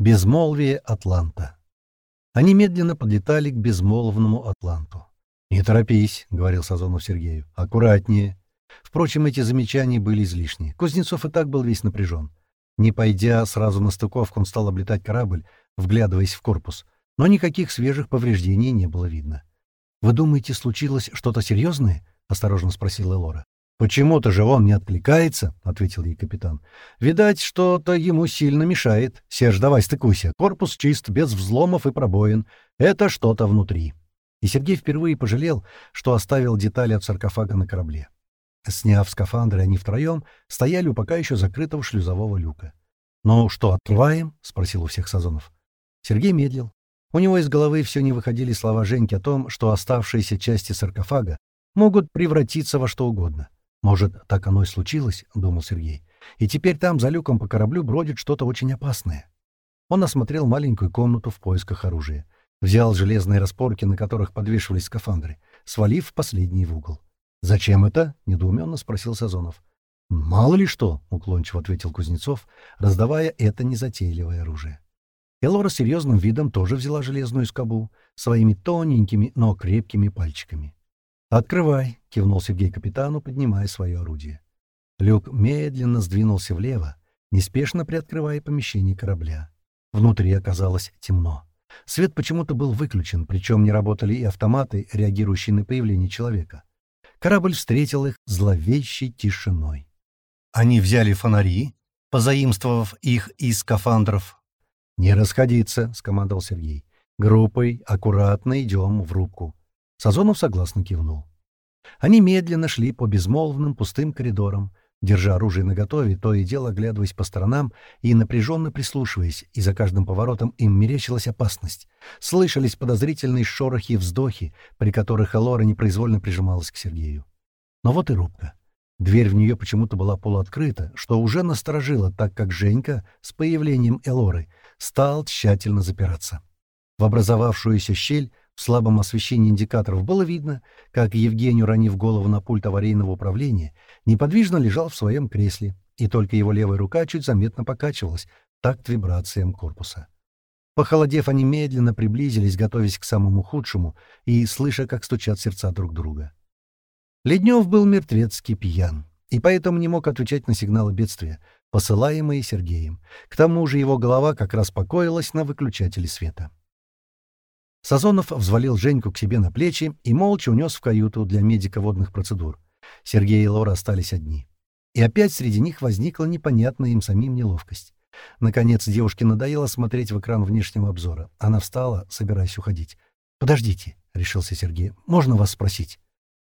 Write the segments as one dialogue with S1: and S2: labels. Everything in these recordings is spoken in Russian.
S1: Безмолвие Атланта. Они медленно подлетали к безмолвному Атланту. «Не торопись», — говорил Сазонов Сергею. «Аккуратнее». Впрочем, эти замечания были излишни. Кузнецов и так был весь напряжен. Не пойдя сразу на стыковку, он стал облетать корабль, вглядываясь в корпус. Но никаких свежих повреждений не было видно. «Вы думаете, случилось что-то серьезное?» — осторожно спросила Лора. «Почему-то же он не откликается», — ответил ей капитан. «Видать, что-то ему сильно мешает. Серж, давай стыкуйся. Корпус чист, без взломов и пробоин. Это что-то внутри». И Сергей впервые пожалел, что оставил детали от саркофага на корабле. Сняв скафандры, они втроем стояли у пока еще закрытого шлюзового люка. «Ну что, открываем?» — спросил у всех Сазонов. Сергей медлил. У него из головы все не выходили слова Женьки о том, что оставшиеся части саркофага могут превратиться во что угодно. «Может, так оно и случилось?» — думал Сергей. «И теперь там, за люком по кораблю, бродит что-то очень опасное». Он осмотрел маленькую комнату в поисках оружия. Взял железные распорки, на которых подвешивались скафандры, свалив последний в угол. «Зачем это?» — недоуменно спросил Сазонов. «Мало ли что», — уклончиво ответил Кузнецов, раздавая это незатейливое оружие. Элора серьезным видом тоже взяла железную скобу своими тоненькими, но крепкими пальчиками. «Открывай», — кивнул Сергей капитану, поднимая свое орудие. Люк медленно сдвинулся влево, неспешно приоткрывая помещение корабля. Внутри оказалось темно. Свет почему-то был выключен, причем не работали и автоматы, реагирующие на появление человека. Корабль встретил их зловещей тишиной. Они взяли фонари, позаимствовав их из скафандров. «Не расходиться», — скомандовал Сергей. «Группой аккуратно идем в рубку. Сазонов согласно кивнул. Они медленно шли по безмолвным пустым коридорам, держа оружие наготове, то и дело оглядываясь по сторонам и напряженно прислушиваясь, и за каждым поворотом им мерещилась опасность. Слышались подозрительные шорохи и вздохи, при которых Элора непроизвольно прижималась к Сергею. Но вот и рубка. Дверь в нее почему-то была полуоткрыта, что уже насторожило, так как Женька с появлением Элоры стал тщательно запираться. В образовавшуюся щель в слабом освещении индикаторов было видно, как Евгений, уронив голову на пульт аварийного управления, неподвижно лежал в своем кресле, и только его левая рука чуть заметно покачивалась, такт вибрациям корпуса. Похолодев, они медленно приблизились, готовясь к самому худшему и слыша, как стучат сердца друг друга. Леднев был мертвецкий пьян, и поэтому не мог отвечать на сигналы бедствия, посылаемые Сергеем. К тому же его голова как раз покоилась на выключателе света. Сазонов взвалил Женьку к себе на плечи и молча унес в каюту для медико-водных процедур. Сергей и Лора остались одни. И опять среди них возникла непонятная им самим неловкость. Наконец девушке надоело смотреть в экран внешнего обзора. Она встала, собираясь уходить. «Подождите», — решился Сергей, — «можно вас спросить?»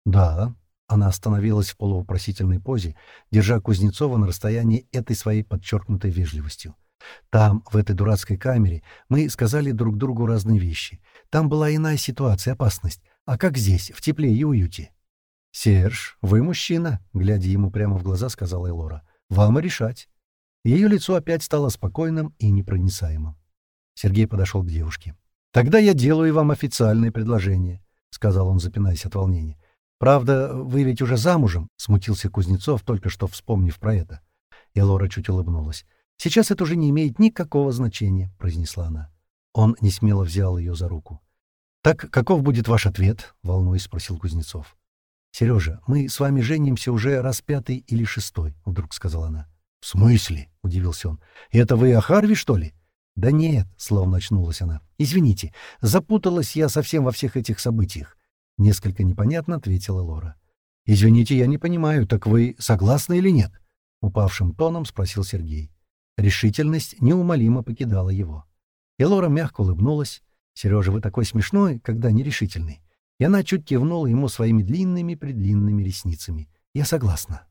S1: «Да». Она остановилась в полувопросительной позе, держа Кузнецова на расстоянии этой своей подчеркнутой вежливостью. Там, в этой дурацкой камере, мы сказали друг другу разные вещи. Там была иная ситуация, опасность. А как здесь, в тепле и уюте? «Серж, вы мужчина», — глядя ему прямо в глаза, сказала Элора. «Вам и решать». Ее лицо опять стало спокойным и непроницаемым. Сергей подошел к девушке. «Тогда я делаю вам официальное предложение», — сказал он, запинаясь от волнения. «Правда, вы ведь уже замужем?» — смутился Кузнецов, только что вспомнив про это. Элора чуть улыбнулась. «Сейчас это уже не имеет никакого значения», — произнесла она. Он несмело взял ее за руку. «Так каков будет ваш ответ?» — волнуясь спросил Кузнецов. «Сережа, мы с вами женимся уже раз пятый или шестой», — вдруг сказала она. «В смысле?» — удивился он. «Это вы о Харви, что ли?» «Да нет», — словно очнулась она. «Извините, запуталась я совсем во всех этих событиях». Несколько непонятно ответила Лора. «Извините, я не понимаю, так вы согласны или нет?» Упавшим тоном спросил Сергей. Решительность неумолимо покидала его. И Лора мягко улыбнулась. «Сережа, вы такой смешной, когда нерешительный». И она чуть кивнула ему своими длинными-предлинными ресницами. «Я согласна».